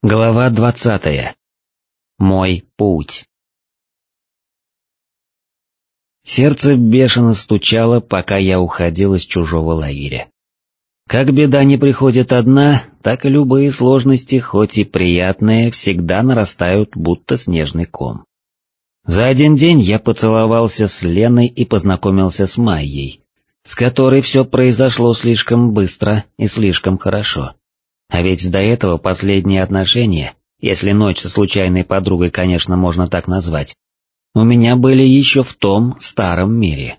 Глава двадцатая. Мой путь. Сердце бешено стучало, пока я уходил из чужого лагеря. Как беда не приходит одна, так и любые сложности, хоть и приятные, всегда нарастают, будто снежный ком. За один день я поцеловался с Леной и познакомился с Майей, с которой все произошло слишком быстро и слишком хорошо. А ведь до этого последние отношения, если ночь со случайной подругой, конечно, можно так назвать, у меня были еще в том старом мире.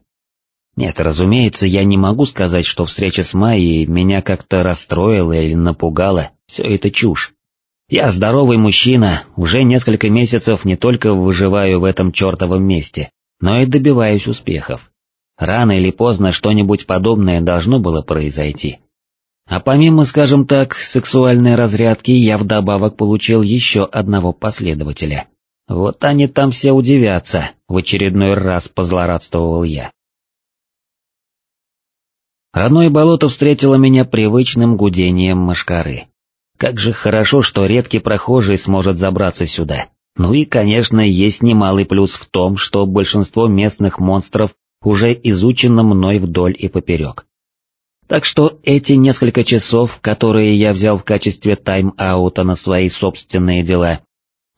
Нет, разумеется, я не могу сказать, что встреча с Майей меня как-то расстроила или напугала, все это чушь. Я здоровый мужчина, уже несколько месяцев не только выживаю в этом чертовом месте, но и добиваюсь успехов. Рано или поздно что-нибудь подобное должно было произойти. А помимо, скажем так, сексуальной разрядки, я вдобавок получил еще одного последователя. Вот они там все удивятся, в очередной раз позлорадствовал я. Родное болото встретило меня привычным гудением мошкары. Как же хорошо, что редкий прохожий сможет забраться сюда. Ну и, конечно, есть немалый плюс в том, что большинство местных монстров уже изучено мной вдоль и поперек. Так что эти несколько часов, которые я взял в качестве тайм-аута на свои собственные дела,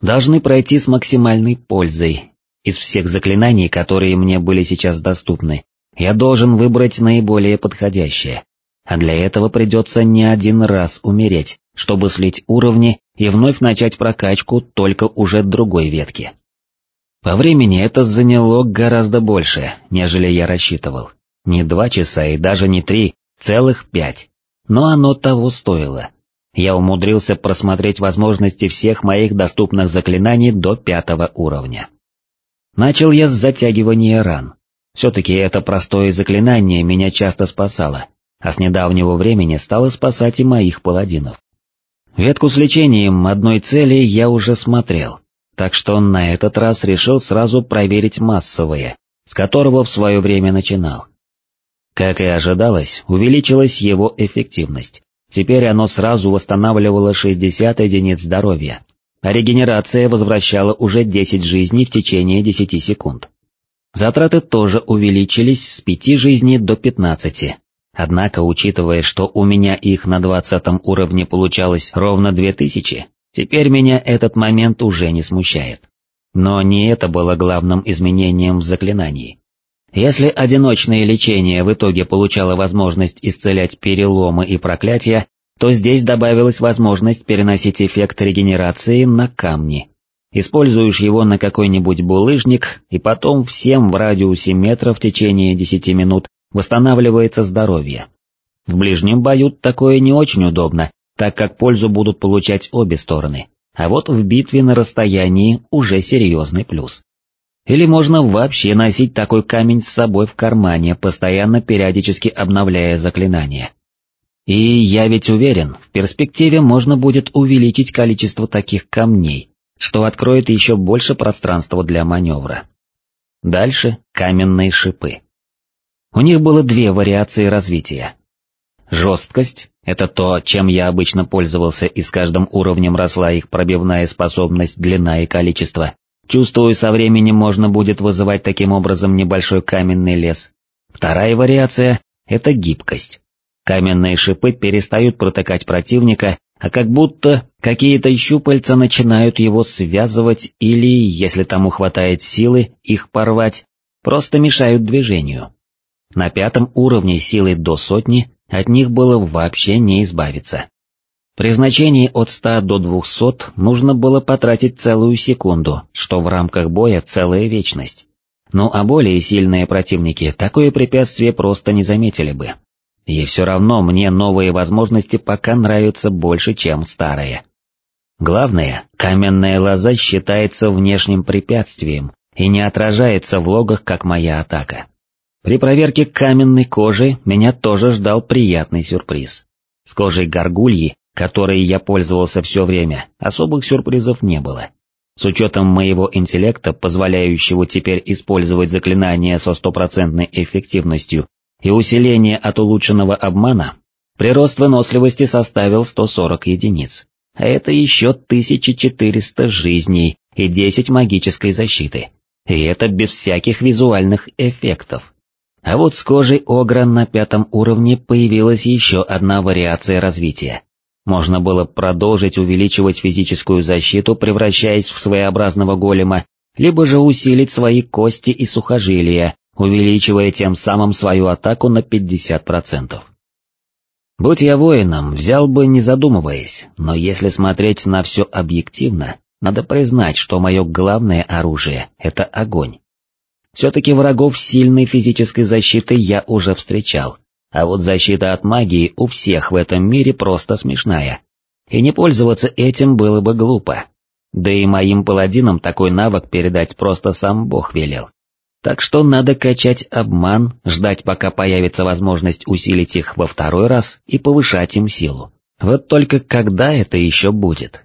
должны пройти с максимальной пользой. Из всех заклинаний, которые мне были сейчас доступны, я должен выбрать наиболее подходящее. А для этого придется не один раз умереть, чтобы слить уровни и вновь начать прокачку только уже другой ветки. По времени это заняло гораздо больше, нежели я рассчитывал. Не два часа и даже не три, Целых пять. Но оно того стоило. Я умудрился просмотреть возможности всех моих доступных заклинаний до пятого уровня. Начал я с затягивания ран. Все-таки это простое заклинание меня часто спасало, а с недавнего времени стало спасать и моих паладинов. Ветку с лечением одной цели я уже смотрел, так что на этот раз решил сразу проверить массовое, с которого в свое время начинал. Как и ожидалось, увеличилась его эффективность. Теперь оно сразу восстанавливало 60 единиц здоровья, а регенерация возвращала уже 10 жизней в течение 10 секунд. Затраты тоже увеличились с 5 жизней до 15, однако учитывая, что у меня их на 20 уровне получалось ровно 2000, теперь меня этот момент уже не смущает. Но не это было главным изменением в заклинании. Если одиночное лечение в итоге получало возможность исцелять переломы и проклятия, то здесь добавилась возможность переносить эффект регенерации на камни. Используешь его на какой-нибудь булыжник, и потом всем в радиусе метра в течение 10 минут восстанавливается здоровье. В ближнем бою такое не очень удобно, так как пользу будут получать обе стороны, а вот в битве на расстоянии уже серьезный плюс. Или можно вообще носить такой камень с собой в кармане, постоянно периодически обновляя заклинания. И я ведь уверен, в перспективе можно будет увеличить количество таких камней, что откроет еще больше пространства для маневра. Дальше каменные шипы. У них было две вариации развития. Жесткость — это то, чем я обычно пользовался, и с каждым уровнем росла их пробивная способность, длина и количество. Чувствую, со временем можно будет вызывать таким образом небольшой каменный лес. Вторая вариация — это гибкость. Каменные шипы перестают протыкать противника, а как будто какие-то щупальца начинают его связывать или, если тому хватает силы, их порвать, просто мешают движению. На пятом уровне силы до сотни от них было вообще не избавиться. При значении от 100 до 200 нужно было потратить целую секунду, что в рамках боя целая вечность. Ну а более сильные противники такое препятствие просто не заметили бы. И все равно мне новые возможности пока нравятся больше, чем старые. Главное, каменная лоза считается внешним препятствием и не отражается в логах, как моя атака. При проверке каменной кожи меня тоже ждал приятный сюрприз. С кожей горгульи которой я пользовался все время, особых сюрпризов не было. С учетом моего интеллекта, позволяющего теперь использовать заклинания со стопроцентной эффективностью и усиление от улучшенного обмана, прирост выносливости составил 140 единиц, а это еще 1400 жизней и 10 магической защиты. И это без всяких визуальных эффектов. А вот с кожей Огра на пятом уровне появилась еще одна вариация развития. Можно было продолжить увеличивать физическую защиту, превращаясь в своеобразного голема, либо же усилить свои кости и сухожилия, увеличивая тем самым свою атаку на 50%. Будь я воином, взял бы не задумываясь, но если смотреть на все объективно, надо признать, что мое главное оружие — это огонь. Все-таки врагов сильной физической защиты я уже встречал, а вот защита от магии у всех в этом мире просто смешная. И не пользоваться этим было бы глупо. Да и моим паладинам такой навык передать просто сам Бог велел. Так что надо качать обман, ждать пока появится возможность усилить их во второй раз и повышать им силу. Вот только когда это еще будет?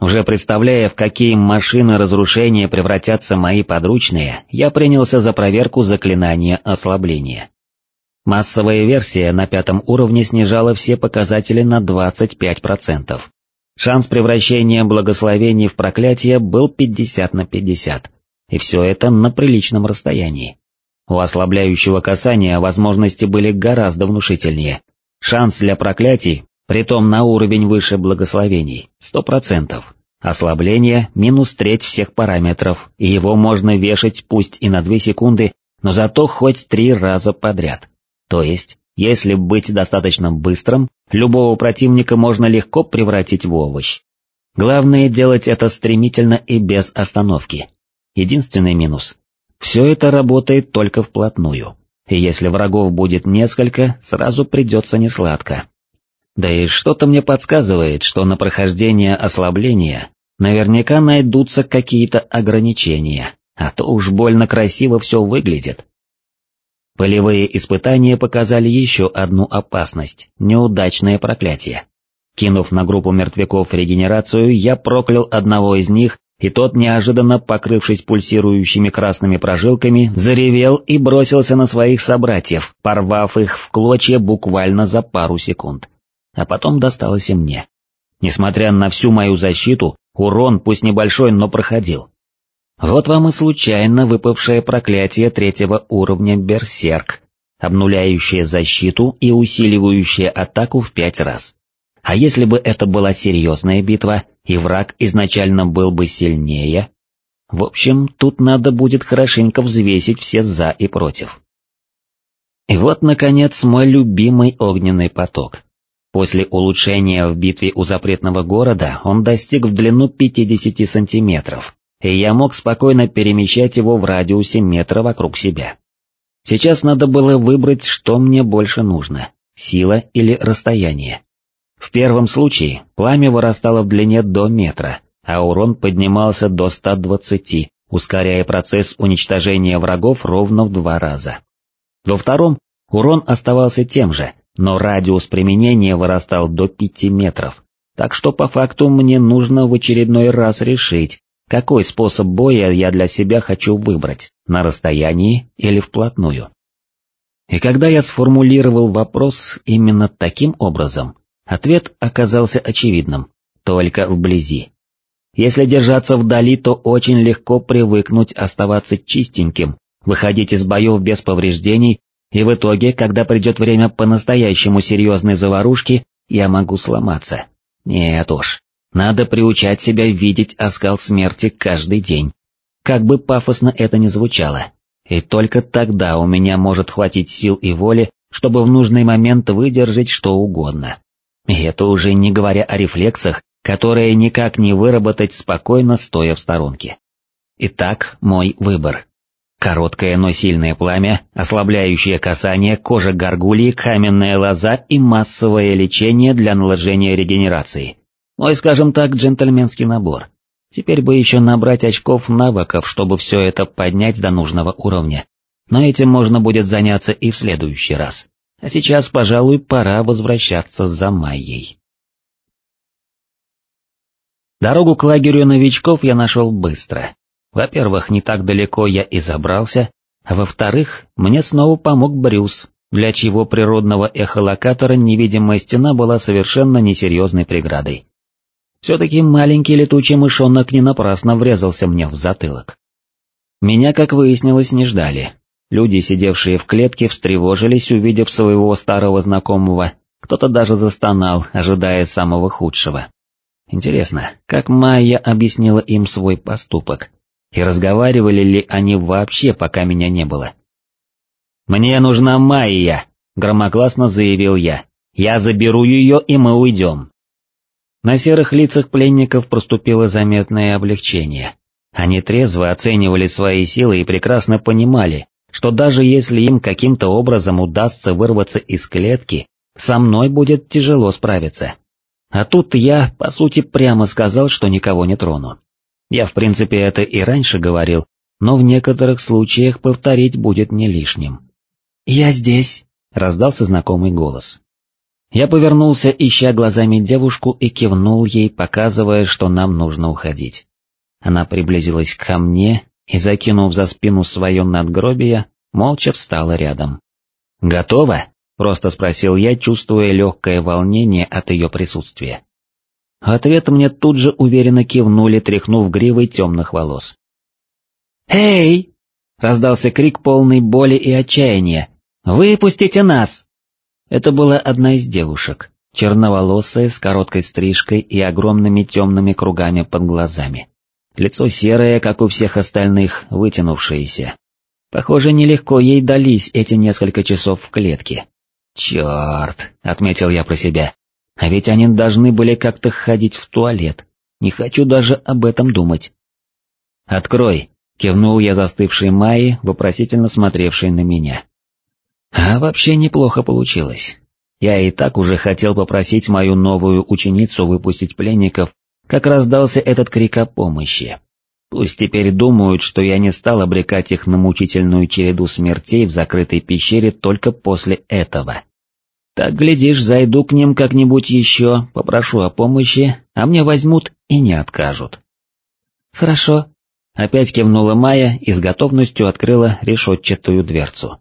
Уже представляя, в какие машины разрушения превратятся мои подручные, я принялся за проверку заклинания ослабления. Массовая версия на пятом уровне снижала все показатели на 25%. Шанс превращения благословений в проклятие был 50 на 50, и все это на приличном расстоянии. У ослабляющего касания возможности были гораздо внушительнее. Шанс для проклятий притом на уровень выше благословений, сто процентов. Ослабление минус треть всех параметров, и его можно вешать пусть и на две секунды, но зато хоть три раза подряд. То есть, если быть достаточно быстрым, любого противника можно легко превратить в овощ. Главное делать это стремительно и без остановки. Единственный минус. Все это работает только вплотную, и если врагов будет несколько, сразу придется несладко. Да и что-то мне подсказывает, что на прохождение ослабления наверняка найдутся какие-то ограничения, а то уж больно красиво все выглядит. Полевые испытания показали еще одну опасность – неудачное проклятие. Кинув на группу мертвяков регенерацию, я проклял одного из них, и тот, неожиданно покрывшись пульсирующими красными прожилками, заревел и бросился на своих собратьев, порвав их в клочья буквально за пару секунд а потом досталось и мне. Несмотря на всю мою защиту, урон, пусть небольшой, но проходил. Вот вам и случайно выпавшее проклятие третьего уровня Берсерк, обнуляющее защиту и усиливающее атаку в пять раз. А если бы это была серьезная битва, и враг изначально был бы сильнее? В общем, тут надо будет хорошенько взвесить все «за» и «против». И вот, наконец, мой любимый огненный поток. После улучшения в битве у запретного города он достиг в длину 50 сантиметров, и я мог спокойно перемещать его в радиусе метра вокруг себя. Сейчас надо было выбрать, что мне больше нужно, сила или расстояние. В первом случае пламя вырастало в длине до метра, а урон поднимался до 120, ускоряя процесс уничтожения врагов ровно в два раза. Во втором урон оставался тем же, но радиус применения вырастал до 5 метров, так что по факту мне нужно в очередной раз решить, какой способ боя я для себя хочу выбрать, на расстоянии или вплотную. И когда я сформулировал вопрос именно таким образом, ответ оказался очевидным, только вблизи. Если держаться вдали, то очень легко привыкнуть оставаться чистеньким, выходить из боев без повреждений и в итоге, когда придет время по-настоящему серьезной заварушки, я могу сломаться. Нет уж, надо приучать себя видеть оскал смерти каждый день. Как бы пафосно это ни звучало. И только тогда у меня может хватить сил и воли, чтобы в нужный момент выдержать что угодно. И это уже не говоря о рефлексах, которые никак не выработать спокойно стоя в сторонке. Итак, мой выбор. Короткое, но сильное пламя, ослабляющее касание, кожа горгульи, каменная лоза и массовое лечение для наложения регенерации. Мой, скажем так, джентльменский набор. Теперь бы еще набрать очков навыков, чтобы все это поднять до нужного уровня. Но этим можно будет заняться и в следующий раз. А сейчас, пожалуй, пора возвращаться за Майей. Дорогу к лагерю новичков я нашел быстро. Во-первых, не так далеко я и забрался, а во-вторых, мне снова помог Брюс, для чего природного эхолокатора невидимая стена была совершенно несерьезной преградой. Все-таки маленький летучий мышонок не напрасно врезался мне в затылок. Меня, как выяснилось, не ждали. Люди, сидевшие в клетке, встревожились, увидев своего старого знакомого, кто-то даже застонал, ожидая самого худшего. Интересно, как Майя объяснила им свой поступок? И разговаривали ли они вообще, пока меня не было? «Мне нужна Майя!» — громогласно заявил я. «Я заберу ее, и мы уйдем». На серых лицах пленников проступило заметное облегчение. Они трезво оценивали свои силы и прекрасно понимали, что даже если им каким-то образом удастся вырваться из клетки, со мной будет тяжело справиться. А тут я, по сути, прямо сказал, что никого не трону. Я в принципе это и раньше говорил, но в некоторых случаях повторить будет не лишним. «Я здесь», — раздался знакомый голос. Я повернулся, ища глазами девушку, и кивнул ей, показывая, что нам нужно уходить. Она приблизилась ко мне и, закинув за спину свое надгробие, молча встала рядом. «Готова?» — просто спросил я, чувствуя легкое волнение от ее присутствия. Ответ мне тут же уверенно кивнули, тряхнув гривой темных волос. «Эй!» — раздался крик полной боли и отчаяния. «Выпустите нас!» Это была одна из девушек, черноволосая, с короткой стрижкой и огромными темными кругами под глазами. Лицо серое, как у всех остальных, вытянувшееся. Похоже, нелегко ей дались эти несколько часов в клетке. «Черт!» — отметил я про себя. «А ведь они должны были как-то ходить в туалет. Не хочу даже об этом думать». «Открой!» — кивнул я застывшей Майи, вопросительно смотревшей на меня. А вообще неплохо получилось. Я и так уже хотел попросить мою новую ученицу выпустить пленников, как раздался этот крик о помощи. Пусть теперь думают, что я не стал обрекать их на мучительную череду смертей в закрытой пещере только после этого. Так, глядишь, зайду к ним как-нибудь еще, попрошу о помощи, а мне возьмут и не откажут. Хорошо. Опять кивнула Майя и с готовностью открыла решетчатую дверцу.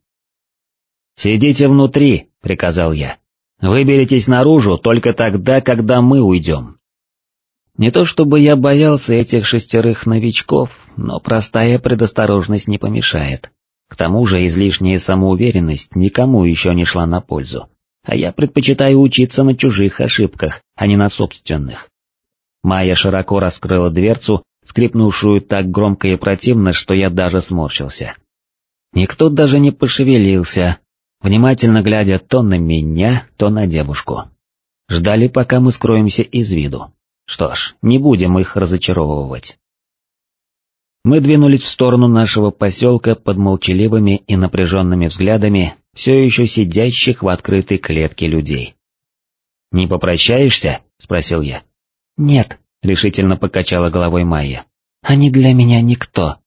«Сидите внутри», — приказал я. «Выберитесь наружу только тогда, когда мы уйдем». Не то чтобы я боялся этих шестерых новичков, но простая предосторожность не помешает. К тому же излишняя самоуверенность никому еще не шла на пользу, а я предпочитаю учиться на чужих ошибках, а не на собственных. Майя широко раскрыла дверцу, скрипнувшую так громко и противно, что я даже сморщился. Никто даже не пошевелился, внимательно глядя то на меня, то на девушку. Ждали, пока мы скроемся из виду. Что ж, не будем их разочаровывать. Мы двинулись в сторону нашего поселка под молчаливыми и напряженными взглядами все еще сидящих в открытой клетке людей. «Не попрощаешься?» — спросил я. «Нет», — решительно покачала головой Майя. «Они для меня никто».